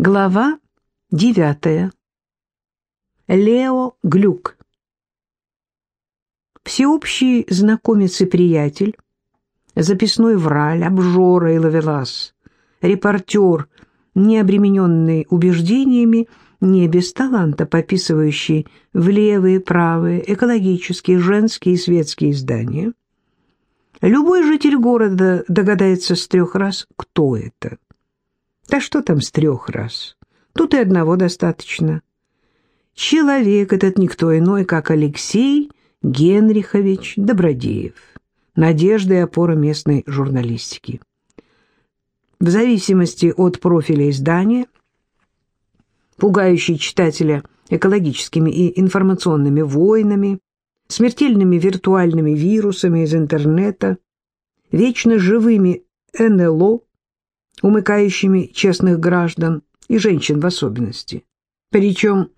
Глава девятая. Лео Глюк. Всеобщий знакомец и приятель, записной враль, обжора и ловелас, репортер, не обремененный убеждениями, не без таланта пописывающий в левые, правые, экологические, женские и светские издания. Любой житель города догадается с трех раз, кто это. Да что там с трех раз? Тут и одного достаточно. Человек этот никто иной, как Алексей Генрихович Добродеев, надежда и опора местной журналистики. В зависимости от профиля издания, пугающий читателя экологическими и информационными войнами, смертельными виртуальными вирусами из интернета, вечно живыми НЛО, умыкающими честных граждан и женщин в особенности. Причем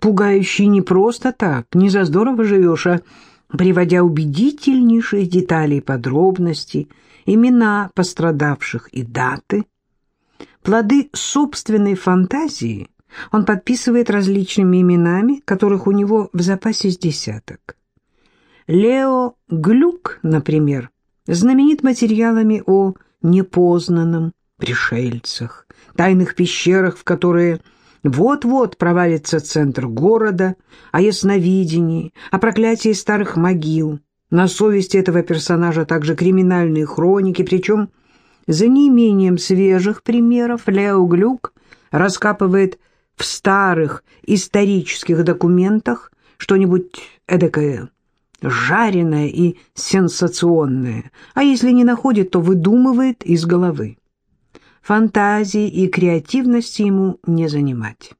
пугающий не просто так, не за здорово живешь, а приводя убедительнейшие детали и подробности, имена пострадавших и даты. Плоды собственной фантазии он подписывает различными именами, которых у него в запасе с десяток. Лео Глюк, например, знаменит материалами о непознанном, пришельцах, тайных пещерах, в которые вот-вот провалится центр города, о ясновидении, о проклятии старых могил. На совести этого персонажа также криминальные хроники, причем за неимением свежих примеров Лео Глюк раскапывает в старых исторических документах что-нибудь эдакое жареное и сенсационное, а если не находит, то выдумывает из головы фантазии и креативности ему не занимать.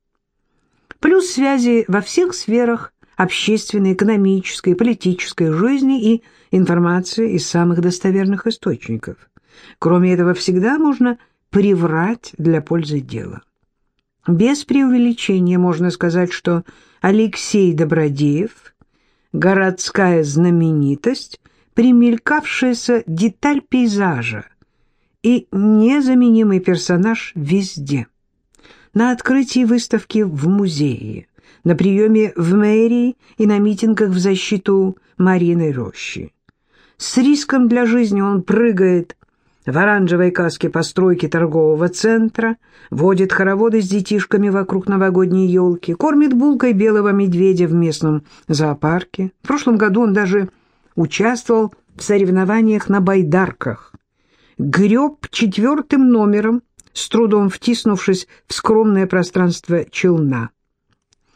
Плюс связи во всех сферах общественной, экономической, политической жизни и информации из самых достоверных источников. Кроме этого, всегда можно приврать для пользы дела. Без преувеличения можно сказать, что Алексей Добродеев – городская знаменитость, примелькавшаяся деталь пейзажа, и незаменимый персонаж везде. На открытии выставки в музее, на приеме в мэрии и на митингах в защиту Мариной рощи. С риском для жизни он прыгает в оранжевой каске постройки торгового центра, водит хороводы с детишками вокруг новогодней елки, кормит булкой белого медведя в местном зоопарке. В прошлом году он даже участвовал в соревнованиях на байдарках греб четвертым номером, с трудом втиснувшись в скромное пространство челна.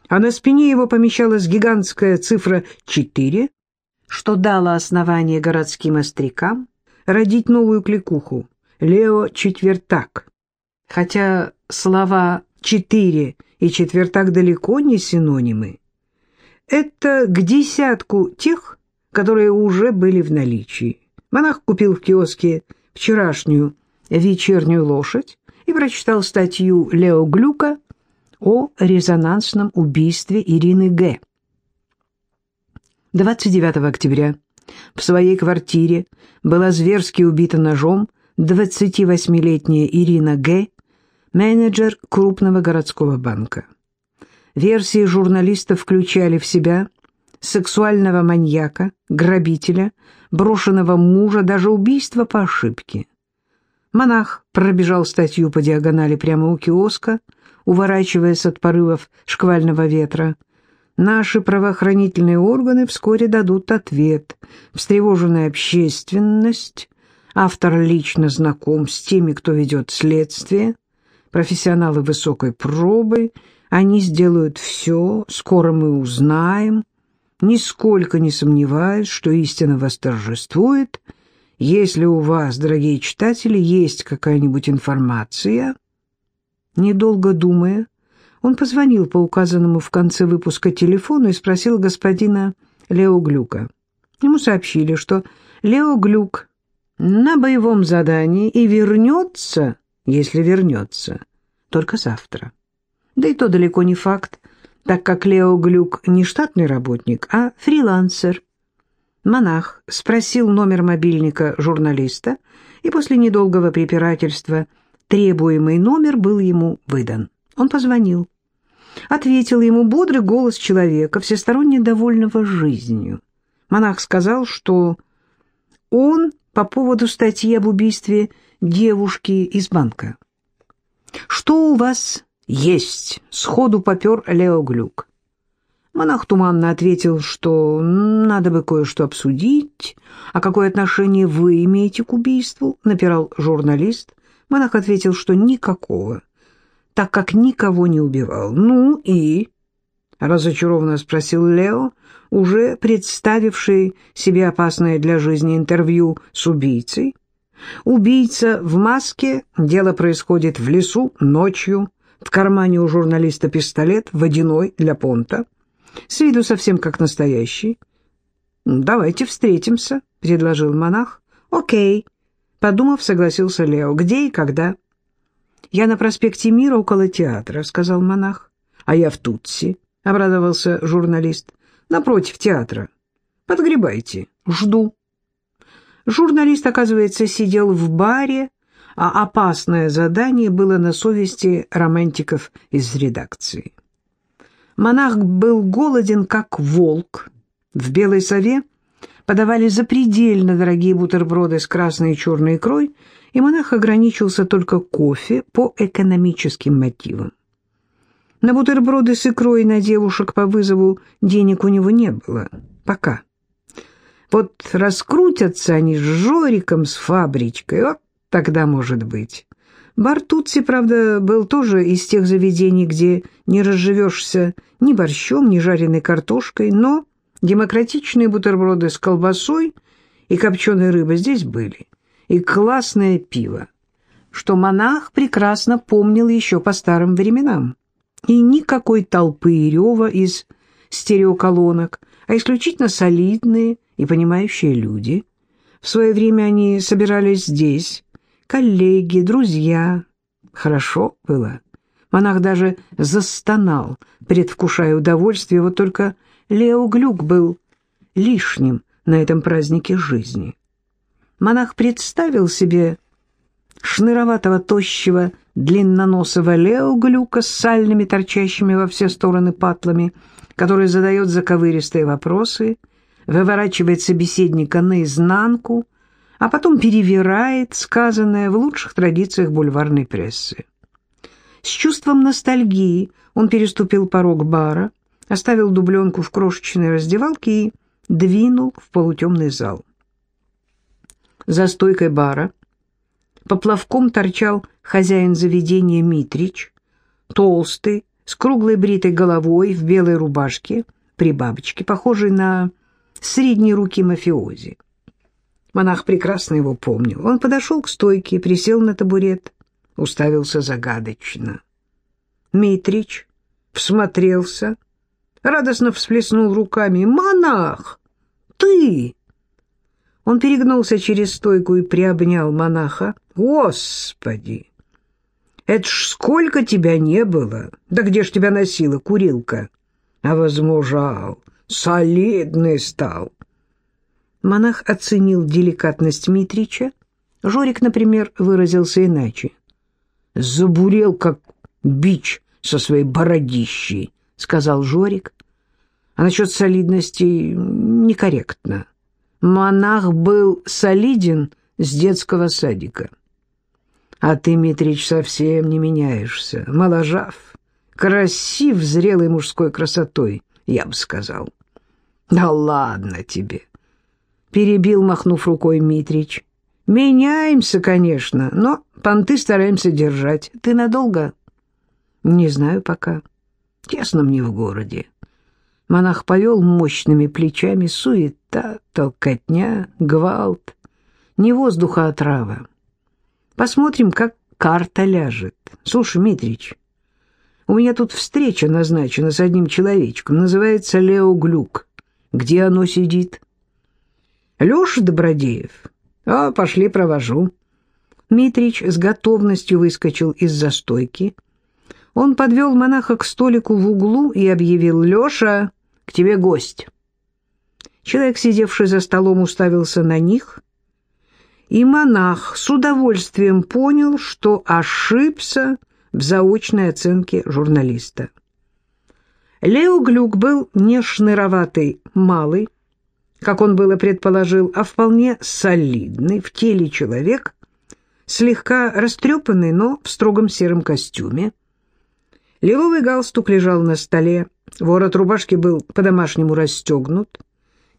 А на спине его помещалась гигантская цифра 4, что дало основание городским острякам родить новую кликуху «Лео Четвертак». Хотя слова «четыре» и «четвертак» далеко не синонимы. Это к десятку тех, которые уже были в наличии. Монах купил в киоске вчерашнюю вечернюю лошадь и прочитал статью Лео Глюка о резонансном убийстве Ирины Г. 29 октября в своей квартире была зверски убита ножом 28-летняя Ирина Г., менеджер крупного городского банка. Версии журналистов включали в себя сексуального маньяка, грабителя, брошенного мужа, даже убийство по ошибке. Монах пробежал статью по диагонали прямо у киоска, уворачиваясь от порывов шквального ветра. Наши правоохранительные органы вскоре дадут ответ. Встревоженная общественность, автор лично знаком с теми, кто ведет следствие, профессионалы высокой пробы, они сделают все, скоро мы узнаем, нисколько не сомневаюсь, что истина восторжествует. Если у вас, дорогие читатели, есть какая-нибудь информация... Недолго думая, он позвонил по указанному в конце выпуска телефону и спросил господина Лео Глюка. Ему сообщили, что Лео Глюк на боевом задании и вернется, если вернется, только завтра. Да и то далеко не факт, так как Лео Глюк не штатный работник, а фрилансер. Монах спросил номер мобильника журналиста, и после недолгого препирательства требуемый номер был ему выдан. Он позвонил. Ответил ему бодрый голос человека, всесторонне довольного жизнью. Монах сказал, что он по поводу статьи об убийстве девушки из банка. «Что у вас есть?» — сходу попер Лео Глюк. Монах туманно ответил, что надо бы кое-что обсудить. «А какое отношение вы имеете к убийству?» — напирал журналист. Монах ответил, что никакого, так как никого не убивал. «Ну и?» — разочарованно спросил Лео, уже представивший себе опасное для жизни интервью с убийцей. Убийца в маске, дело происходит в лесу, ночью, в кармане у журналиста пистолет, водяной для понта. С виду совсем как настоящий. «Давайте встретимся», — предложил монах. «Окей», — подумав, согласился Лео. «Где и когда?» «Я на проспекте Мира около театра», — сказал монах. «А я в Тутси», — обрадовался журналист. «Напротив театра. Подгребайте. Жду». Журналист, оказывается, сидел в баре, а опасное задание было на совести романтиков из редакции. Монах был голоден, как волк. В «Белой сове» подавали запредельно дорогие бутерброды с красной и черной икрой, и монах ограничился только кофе по экономическим мотивам. На бутерброды с икрой на девушек по вызову денег у него не было. Пока. Вот раскрутятся они с Жориком, с фабричкой, вот тогда может быть. Бартутси, правда, был тоже из тех заведений, где не разживешься ни борщом, ни жареной картошкой, но демократичные бутерброды с колбасой и копченой рыбой здесь были, и классное пиво, что монах прекрасно помнил еще по старым временам. И никакой толпы и рева из стереоколонок, а исключительно солидные и понимающие люди. В свое время они собирались здесь, коллеги, друзья. Хорошо было. Монах даже застонал, предвкушая удовольствие, вот только Лео Глюк был лишним на этом празднике жизни. Монах представил себе шныроватого, тощего, длинноносого Лео Глюка с сальными, торчащими во все стороны патлами, который задает заковыристые вопросы, выворачивает собеседника наизнанку, а потом перевирает сказанное в лучших традициях бульварной прессы. С чувством ностальгии он переступил порог бара, оставил дубленку в крошечной раздевалке и двинул в полутемный зал. За стойкой бара поплавком торчал хозяин заведения Митрич, толстый, с круглой бритой головой, в белой рубашке, при бабочке, похожий на средние руки мафиози. Монах прекрасно его помнил. Он подошел к стойке, присел на табурет, уставился загадочно. Митрич всмотрелся, радостно всплеснул руками. «Монах! Ты!» Он перегнулся через стойку и приобнял монаха. «Господи! Это ж сколько тебя не было! Да где ж тебя носила курилка?» А возмужал, солидный стал. Монах оценил деликатность Митрича. Жорик, например, выразился иначе. «Забурел, как бич со своей бородищей», — сказал Жорик. А насчет солидности некорректно. Монах был солиден с детского садика. А ты, Митрич, совсем не меняешься. Моложав, красив зрелой мужской красотой, я бы сказал. Да ладно тебе перебил, махнув рукой Митрич. «Меняемся, конечно, но понты стараемся держать. Ты надолго?» «Не знаю пока. Тесно мне в городе». Монах повел мощными плечами, суета, толкотня, гвалт. Не воздуха, а трава. Посмотрим, как карта ляжет. Слушай, Митрич, у меня тут встреча назначена с одним человечком. Называется Лео Глюк. Где оно сидит? Леша Добродеев? А, пошли, провожу. Митрич с готовностью выскочил из застойки. Он подвел монаха к столику в углу и объявил «Леша, к тебе гость». Человек, сидевший за столом, уставился на них, и монах с удовольствием понял, что ошибся в заочной оценке журналиста. Лео Глюк был не шныроватый малый, как он было предположил, а вполне солидный в теле человек, слегка растрепанный, но в строгом сером костюме. Лиловый галстук лежал на столе, ворот рубашки был по-домашнему расстегнут.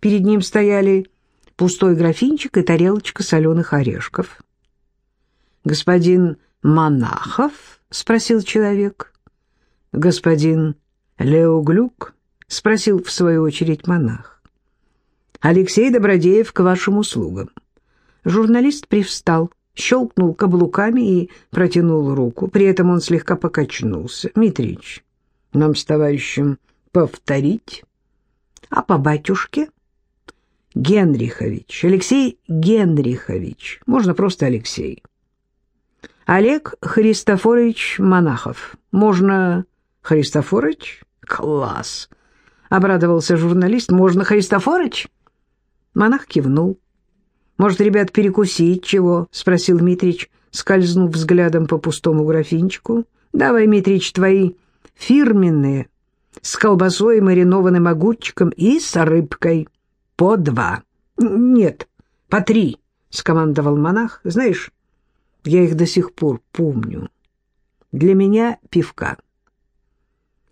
Перед ним стояли пустой графинчик и тарелочка соленых орешков. «Господин Монахов?» — спросил человек. «Господин Леоглюк?» — спросил в свою очередь монах. «Алексей Добродеев к вашим услугам». Журналист привстал, щелкнул каблуками и протянул руку. При этом он слегка покачнулся. «Митрич, нам с товарищем повторить?» «А по батюшке?» Генрихович, Алексей Генрихович, можно просто Алексей. Олег Христофорович Монахов, можно Христофорович? Класс! Обрадовался журналист, можно Христофорович? Монах кивнул. Может, ребят, перекусить чего? Спросил Митрич, скользнув взглядом по пустому графинчику. Давай, Митрич, твои фирменные, с колбасой, маринованным огурчиком и с рыбкой по два. Нет, по три, скомандовал монах. Знаешь, я их до сих пор помню. Для меня пивка.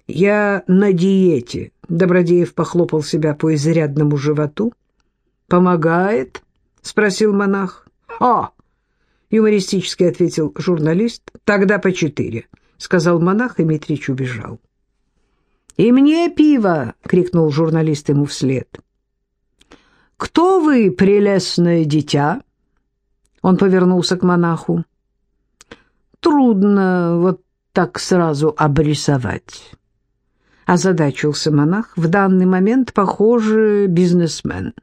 Я на диете. Добродеев похлопал себя по изрядному животу. Помогает? спросил монах. А, юмористически ответил журналист. Тогда по четыре, сказал монах, и Митрич убежал. «И мне пиво!» — крикнул журналист ему вслед. «Кто вы, прелестное дитя?» Он повернулся к монаху. «Трудно вот так сразу обрисовать». Озадачился монах. «В данный момент, похоже, бизнесмен.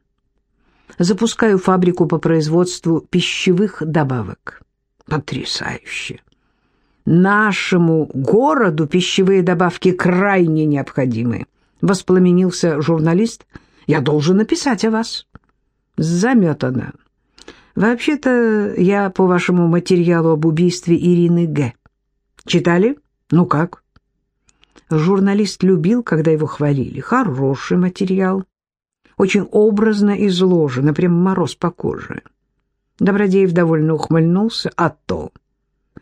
Запускаю фабрику по производству пищевых добавок. Потрясающе! Нашему городу пищевые добавки крайне необходимы. Воспламенился журналист – я должен написать о вас. Заметано. Вообще-то я по вашему материалу об убийстве Ирины Г. Читали? Ну как? Журналист любил, когда его хвалили. Хороший материал. Очень образно изложено, прям мороз по коже. Добродеев довольно ухмыльнулся. А то.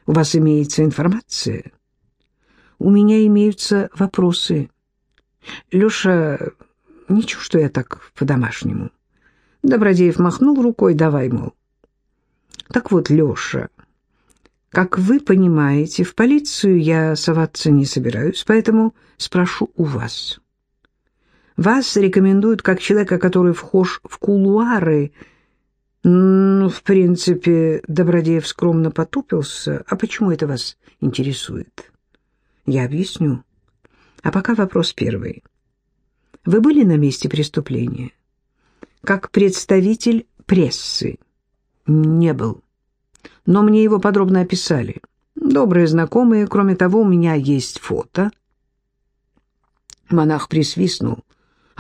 У вас имеется информация? У меня имеются вопросы. Леша, Ничего, что я так по-домашнему. Добродеев махнул рукой, давай, мол. Так вот, Леша, как вы понимаете, в полицию я соваться не собираюсь, поэтому спрошу у вас. Вас рекомендуют как человека, который вхож в кулуары. Ну, в принципе, Добродеев скромно потупился. А почему это вас интересует? Я объясню. А пока вопрос первый. Вы были на месте преступления? Как представитель прессы? Не был. Но мне его подробно описали. Добрые знакомые, кроме того, у меня есть фото. Монах присвистнул.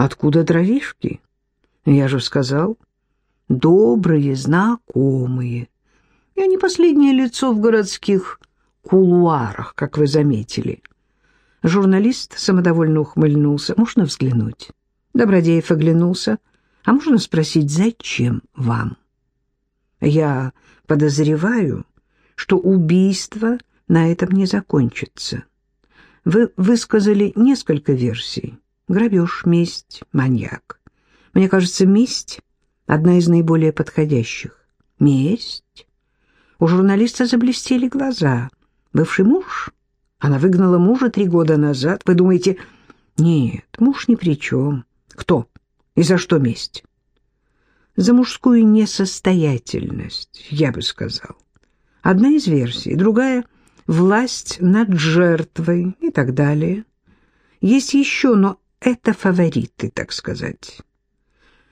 Откуда дровишки? Я же сказал. Добрые знакомые. Я не последнее лицо в городских кулуарах, как вы заметили. Журналист самодовольно ухмыльнулся. «Можно взглянуть?» Добродеев оглянулся. «А можно спросить, зачем вам?» «Я подозреваю, что убийство на этом не закончится. Вы высказали несколько версий. Грабеж, месть, маньяк. Мне кажется, месть — одна из наиболее подходящих. Месть?» У журналиста заблестели глаза. «Бывший муж?» Она выгнала мужа три года назад. Вы думаете, нет, муж ни при чем. Кто? И за что месть? За мужскую несостоятельность, я бы сказал. Одна из версий, другая — власть над жертвой и так далее. Есть еще, но это фавориты, так сказать.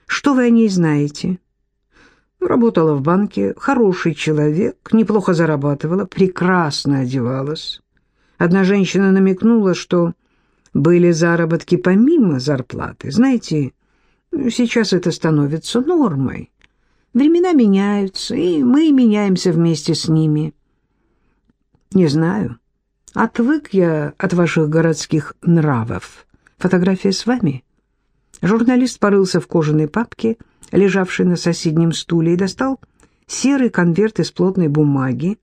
Что вы о ней знаете? Работала в банке, хороший человек, неплохо зарабатывала, прекрасно одевалась. Одна женщина намекнула, что были заработки помимо зарплаты. Знаете, сейчас это становится нормой. Времена меняются, и мы меняемся вместе с ними. Не знаю. Отвык я от ваших городских нравов. Фотография с вами? Журналист порылся в кожаной папке, лежавшей на соседнем стуле, и достал серый конверт из плотной бумаги,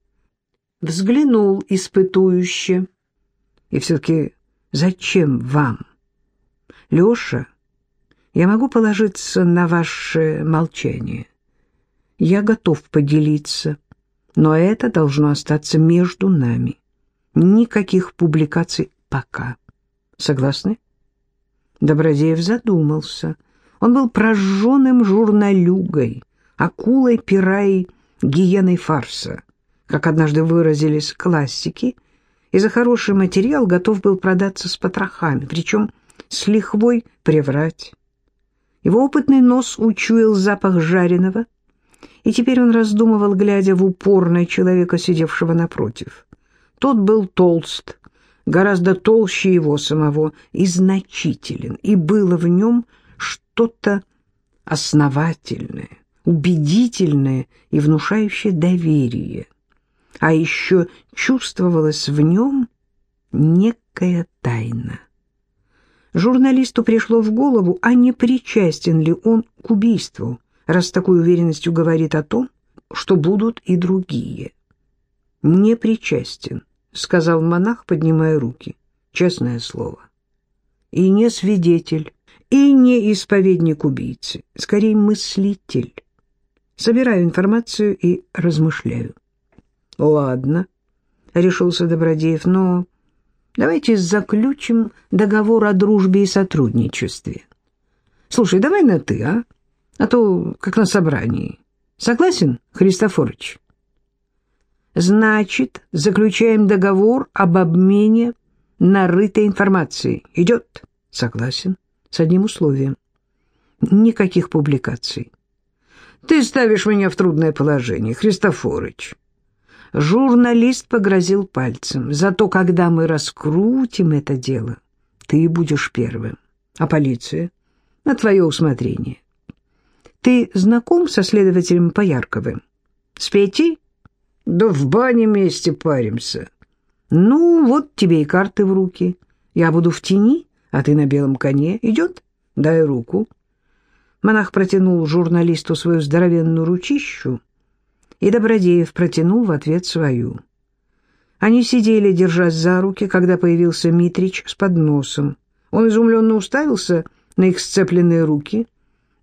взглянул испытующе. И все-таки зачем вам? Леша, я могу положиться на ваше молчание. Я готов поделиться, но это должно остаться между нами. Никаких публикаций пока. Согласны? Добродеев задумался. Он был прожженным журналюгой, акулой пера и гиеной фарса, как однажды выразились классики, и за хороший материал готов был продаться с потрохами, причем с лихвой приврать. Его опытный нос учуял запах жареного, и теперь он раздумывал, глядя в упор на человека, сидевшего напротив. Тот был толст, гораздо толще его самого, и значителен, и было в нем что-то основательное, убедительное и внушающее доверие. А еще чувствовалась в нем некая тайна. Журналисту пришло в голову, а не причастен ли он к убийству, раз такой уверенностью говорит о том, что будут и другие. «Не причастен», — сказал монах, поднимая руки. «Честное слово. И не свидетель, и не исповедник убийцы, скорее мыслитель. Собираю информацию и размышляю». «Ладно», — решился Добродеев, — «но давайте заключим договор о дружбе и сотрудничестве. Слушай, давай на «ты», а? А то как на собрании. Согласен, Христофорович? Значит, заключаем договор об обмене нарытой информацией. Идет? Согласен. С одним условием. Никаких публикаций. Ты ставишь меня в трудное положение, Христофорыч. Журналист погрозил пальцем. Зато когда мы раскрутим это дело, ты будешь первым. А полиция? На твое усмотрение. Ты знаком со следователем Поярковым? С Петей? Да в бане вместе паримся. Ну, вот тебе и карты в руки. Я буду в тени, а ты на белом коне. Идет? Дай руку. Монах протянул журналисту свою здоровенную ручищу, и Добродеев протянул в ответ свою. Они сидели, держась за руки, когда появился Митрич с подносом. Он изумленно уставился на их сцепленные руки —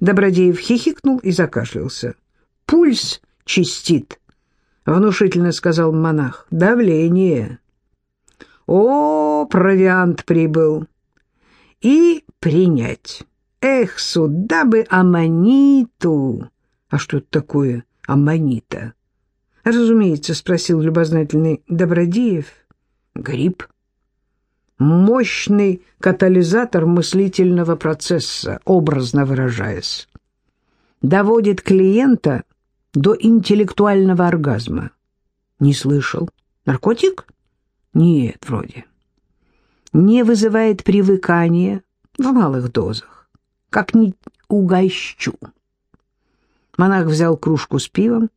Добродеев хихикнул и закашлялся. «Пульс чистит», — внушительно сказал монах. «Давление». «О, провиант прибыл!» «И принять. Эх, сюда бы аммониту!» «А что это такое аммонита?» «Разумеется», — спросил любознательный Добродеев. «Гриб» мощный катализатор мыслительного процесса, образно выражаясь. Доводит клиента до интеллектуального оргазма. Не слышал. Наркотик? Нет, вроде. Не вызывает привыкания в малых дозах. Как не угощу. Монах взял кружку с пивом,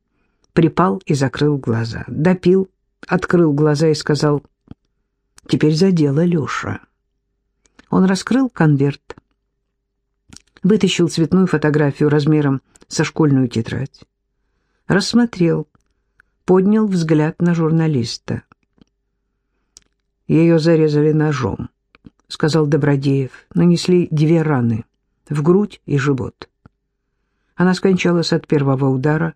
припал и закрыл глаза. Допил, открыл глаза и сказал — Теперь за дело Леша. Он раскрыл конверт, вытащил цветную фотографию размером со школьную тетрадь, рассмотрел, поднял взгляд на журналиста. «Ее зарезали ножом», — сказал Добродеев. «Нанесли две раны — в грудь и живот. Она скончалась от первого удара.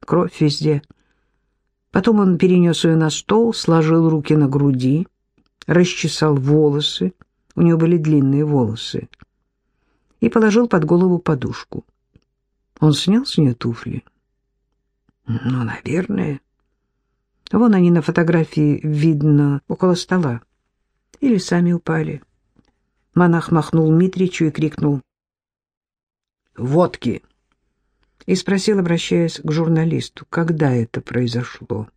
Кровь везде. Потом он перенес ее на стол, сложил руки на груди, расчесал волосы, у нее были длинные волосы, и положил под голову подушку. Он снял с нее туфли. Ну, наверное. Вон они на фотографии видно около стола. Или сами упали. Монах махнул Митричу и крикнул «Водки!» и спросил, обращаясь к журналисту, когда это произошло.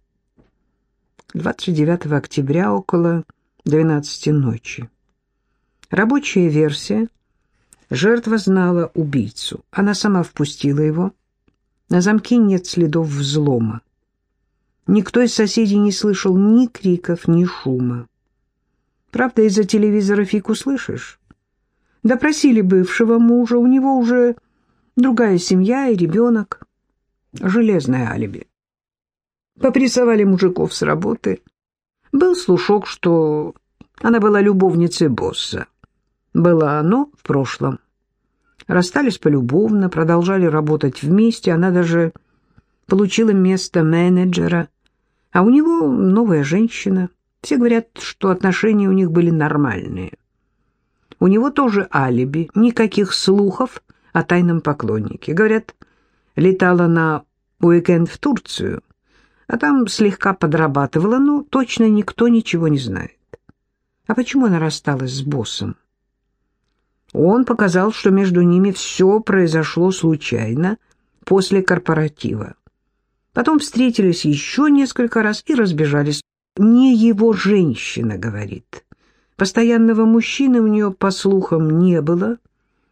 29 октября около 12 ночи. Рабочая версия. Жертва знала убийцу. Она сама впустила его. На замке нет следов взлома. Никто из соседей не слышал ни криков, ни шума. Правда, из-за телевизора фиг услышишь. Допросили бывшего мужа, у него уже другая семья и ребенок. Железное алиби. Попрессовали мужиков с работы. Был слушок, что она была любовницей босса. Было оно в прошлом. Расстались полюбовно, продолжали работать вместе, она даже получила место менеджера, а у него новая женщина. Все говорят, что отношения у них были нормальные. У него тоже алиби, никаких слухов о тайном поклоннике. Говорят, летала на уикенд в Турцию, а там слегка подрабатывала, но точно никто ничего не знает. А почему она рассталась с боссом? Он показал, что между ними все произошло случайно после корпоратива. Потом встретились еще несколько раз и разбежались. Не его женщина, говорит. Постоянного мужчины у нее, по слухам, не было.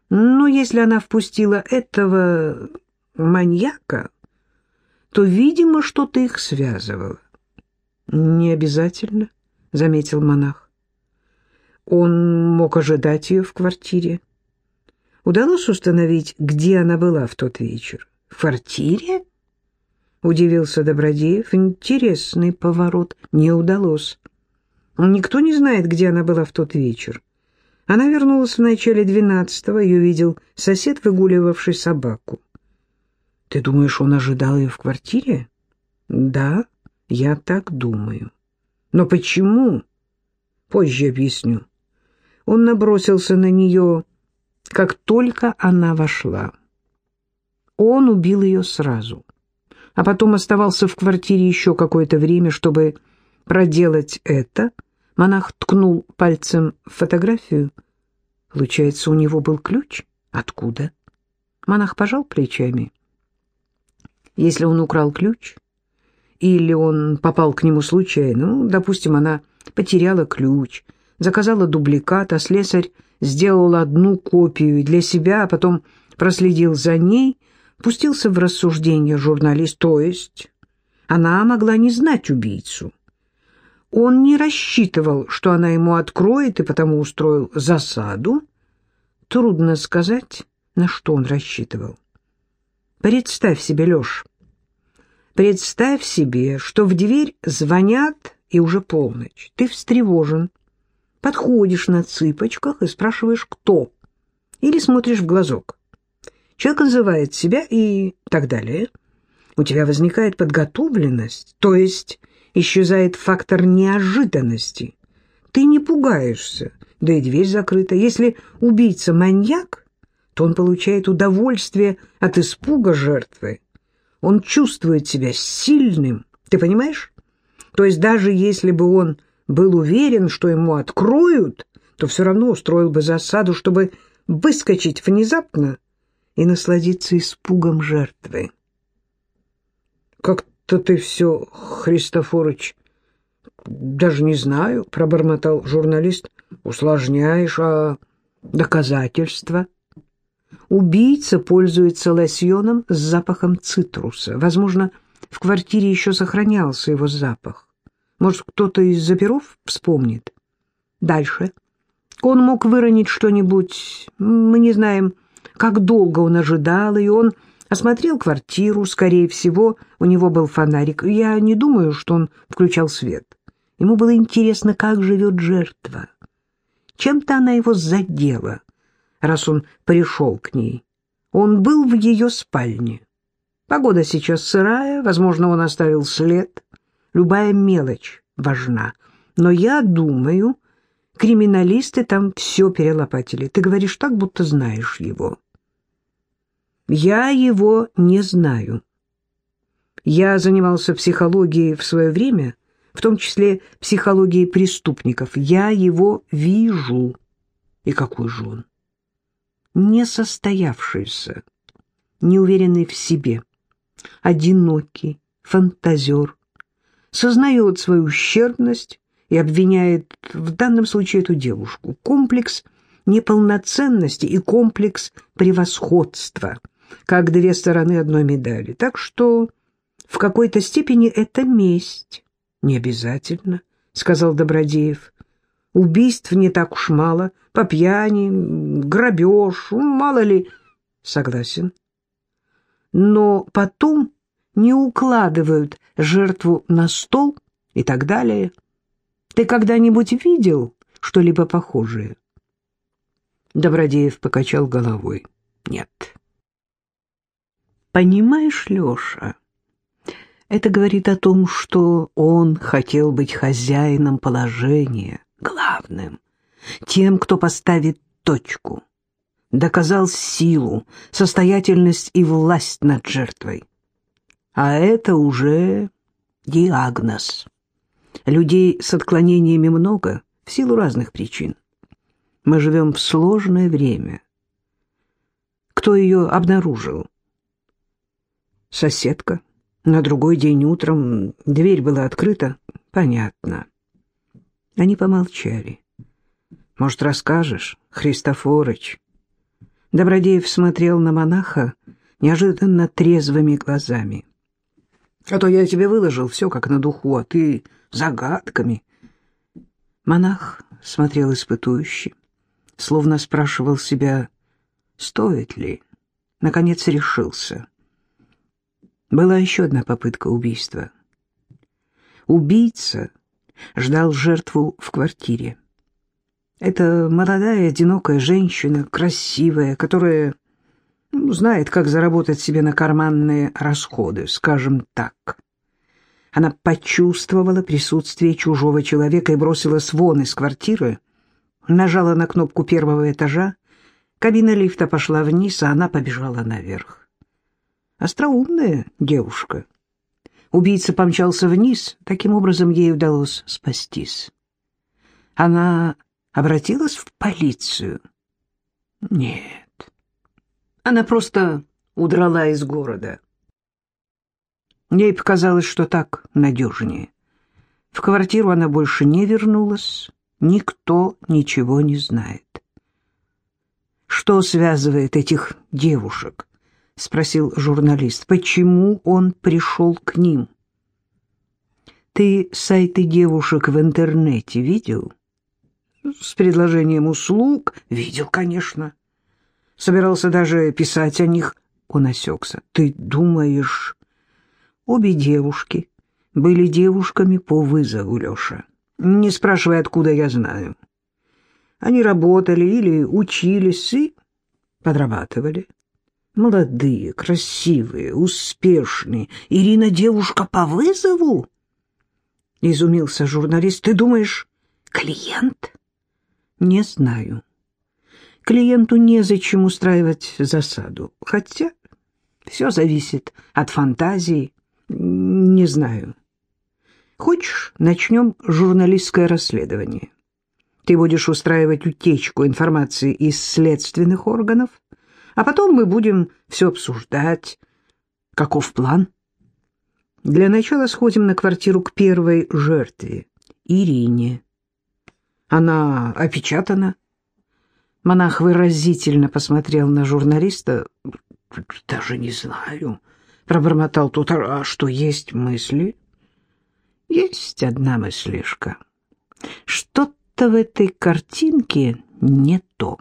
Но если она впустила этого маньяка, то, видимо, что-то их связывало. «Не обязательно», — заметил монах. Он мог ожидать ее в квартире. Удалось установить, где она была в тот вечер? В квартире? Удивился Добродеев. Интересный поворот. Не удалось. Никто не знает, где она была в тот вечер. Она вернулась в начале двенадцатого, ее видел сосед, выгуливавший собаку. Ты думаешь, он ожидал ее в квартире? Да, я так думаю. Но почему? Позже объясню. Он набросился на нее, как только она вошла. Он убил ее сразу, а потом оставался в квартире еще какое-то время, чтобы проделать это. Монах ткнул пальцем в фотографию. Получается, у него был ключ? Откуда? Монах пожал плечами. Если он украл ключ, или он попал к нему случайно, ну, допустим, она потеряла ключ, заказала дубликат, а слесарь сделал одну копию для себя, а потом проследил за ней, пустился в рассуждение журналист, то есть она могла не знать убийцу. Он не рассчитывал, что она ему откроет, и потому устроил засаду. Трудно сказать, на что он рассчитывал. Представь себе, Леш, представь себе, что в дверь звонят, и уже полночь. Ты встревожен, подходишь на цыпочках и спрашиваешь, кто, или смотришь в глазок. Человек называет себя и так далее. У тебя возникает подготовленность, то есть исчезает фактор неожиданности. Ты не пугаешься, да и дверь закрыта. Если убийца маньяк, то он получает удовольствие от испуга жертвы. Он чувствует себя сильным, ты понимаешь? То есть даже если бы он был уверен, что ему откроют, то все равно устроил бы засаду, чтобы выскочить внезапно и насладиться испугом жертвы. «Как-то ты все, Христофорыч, даже не знаю», — пробормотал журналист, — «усложняешь, а доказательства?» Убийца пользуется лосьоном с запахом цитруса. Возможно, в квартире еще сохранялся его запах. Может, кто-то из заперов вспомнит? Дальше. Он мог выронить что-нибудь, мы не знаем, как долго он ожидал, и он осмотрел квартиру, скорее всего, у него был фонарик. Я не думаю, что он включал свет. Ему было интересно, как живет жертва. Чем-то она его задела раз он пришел к ней. Он был в ее спальне. Погода сейчас сырая, возможно, он оставил след. Любая мелочь важна. Но я думаю, криминалисты там все перелопатили. Ты говоришь так, будто знаешь его. Я его не знаю. Я занимался психологией в свое время, в том числе психологией преступников. Я его вижу. И какой же он? несостоявшийся, неуверенный в себе, одинокий, фантазер, сознает свою ущербность и обвиняет в данном случае эту девушку. Комплекс неполноценности и комплекс превосходства, как две стороны одной медали. Так что В какой-то степени это месть. Не обязательно, сказал Добродеев. Убийств не так уж мало, по пьяни, грабеж, мало ли. Согласен. Но потом не укладывают жертву на стол и так далее. Ты когда-нибудь видел что-либо похожее? Добродеев покачал головой. Нет. Понимаешь, Леша, это говорит о том, что он хотел быть хозяином положения, главным, тем, кто поставит точку, доказал силу, состоятельность и власть над жертвой. А это уже диагноз. Людей с отклонениями много в силу разных причин. Мы живем в сложное время. Кто ее обнаружил? Соседка. На другой день утром дверь была открыта. Понятно. Они помолчали. Может, расскажешь, Христофорыч? Добродеев смотрел на монаха неожиданно трезвыми глазами. А то я тебе выложил все как на духу, а ты загадками. Монах смотрел испытующе, словно спрашивал себя, стоит ли. Наконец решился. Была еще одна попытка убийства. Убийца ждал жертву в квартире. Это молодая, одинокая женщина, красивая, которая знает, как заработать себе на карманные расходы, скажем так. Она почувствовала присутствие чужого человека и бросилась вон из квартиры, нажала на кнопку первого этажа, кабина лифта пошла вниз, а она побежала наверх. Остроумная девушка. Убийца помчался вниз, таким образом ей удалось спастись. Она обратилась в полицию? Нет. Она просто удрала из города. Ей показалось, что так надежнее. В квартиру она больше не вернулась, никто ничего не знает. Что связывает этих девушек? — спросил журналист. «Почему он пришел к ним?» «Ты сайты девушек в интернете видел?» «С предложением услуг?» «Видел, конечно. Собирался даже писать о них». Он осекся. «Ты думаешь...» «Обе девушки были девушками по вызову, Леша. Не спрашивай, откуда я знаю. Они работали или учились и подрабатывали». Молодые, красивые, успешные. Ирина девушка по вызову? Изумился журналист. Ты думаешь, клиент? Не знаю. Клиенту незачем устраивать засаду. Хотя все зависит от фантазии. Не знаю. Хочешь, начнем журналистское расследование? Ты будешь устраивать утечку информации из следственных органов – а потом мы будем все обсуждать. Каков план? Для начала сходим на квартиру к первой жертве, Ирине. Она опечатана. Монах выразительно посмотрел на журналиста. «Даже не знаю», — пробормотал тот. «А что, есть мысли?» «Есть одна мыслишка. Что-то в этой картинке не то».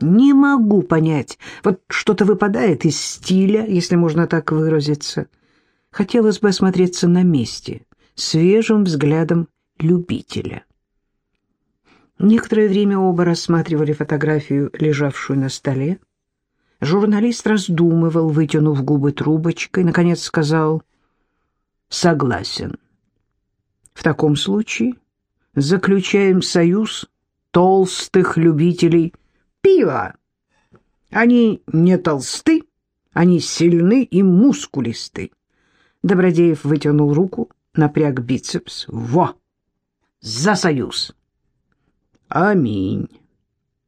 Не могу понять. Вот что-то выпадает из стиля, если можно так выразиться. Хотелось бы осмотреться на месте, свежим взглядом любителя. Некоторое время оба рассматривали фотографию, лежавшую на столе. Журналист раздумывал, вытянув губы трубочкой, наконец сказал «Согласен. В таком случае заключаем союз толстых любителей пива. Они не толсты, они сильны и мускулисты. Добродеев вытянул руку, напряг бицепс. Во! За союз! Аминь.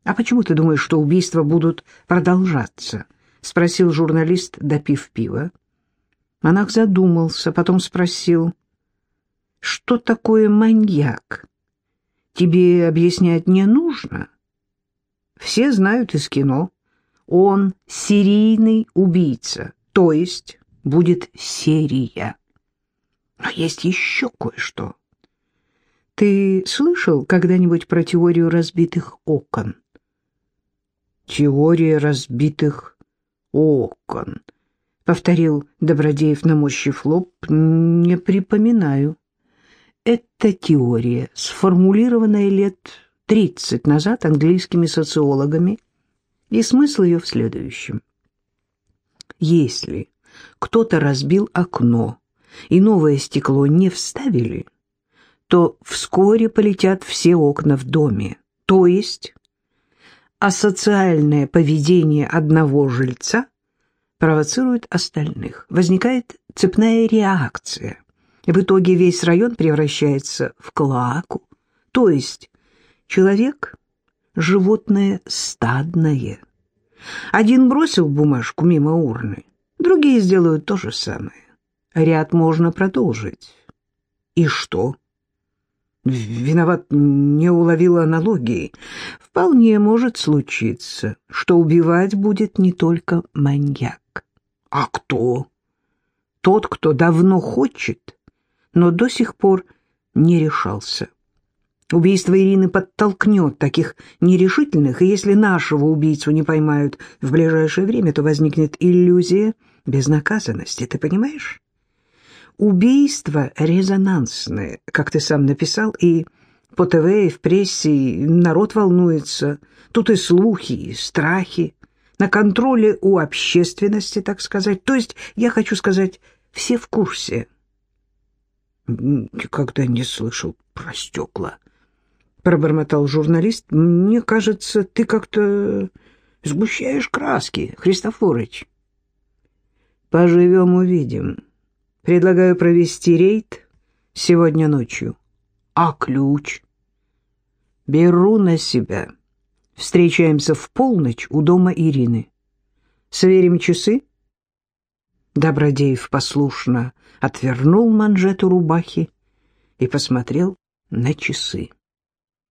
А почему ты думаешь, что убийства будут продолжаться? Спросил журналист, допив пива. Монах задумался, потом спросил, что такое маньяк? Тебе объяснять не нужно? — все знают из кино. Он серийный убийца, то есть будет серия. Но есть еще кое-что. Ты слышал когда-нибудь про теорию разбитых окон? Теория разбитых окон, повторил Добродеев, наморщив лоб, не припоминаю. Эта теория, сформулированная лет тридцать назад английскими социологами, и смысл ее в следующем. Если кто-то разбил окно и новое стекло не вставили, то вскоре полетят все окна в доме. То есть асоциальное поведение одного жильца провоцирует остальных. Возникает цепная реакция. В итоге весь район превращается в клаку. То есть человек – животное стадное. Один бросил бумажку мимо урны, другие сделают то же самое. Ряд можно продолжить. И что? Виноват, не уловил аналогии. Вполне может случиться, что убивать будет не только маньяк. А кто? Тот, кто давно хочет, но до сих пор не решался. Убийство Ирины подтолкнет таких нерешительных, и если нашего убийцу не поймают в ближайшее время, то возникнет иллюзия безнаказанности, ты понимаешь? Убийство резонансное, как ты сам написал, и по ТВ, и в прессе и народ волнуется. Тут и слухи, и страхи. На контроле у общественности, так сказать. То есть, я хочу сказать, все в курсе. Никогда не слышал про стекла. Пробормотал журналист. Мне кажется, ты как-то сгущаешь краски, Христофорыч. Поживем, увидим. Предлагаю провести рейд сегодня ночью. А ключ? Беру на себя. Встречаемся в полночь у дома Ирины. Сверим часы? Добродеев послушно отвернул манжету рубахи и посмотрел на часы.